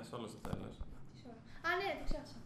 Ναι, σε όλο το τέλος. Α, ναι, το ξέχασα.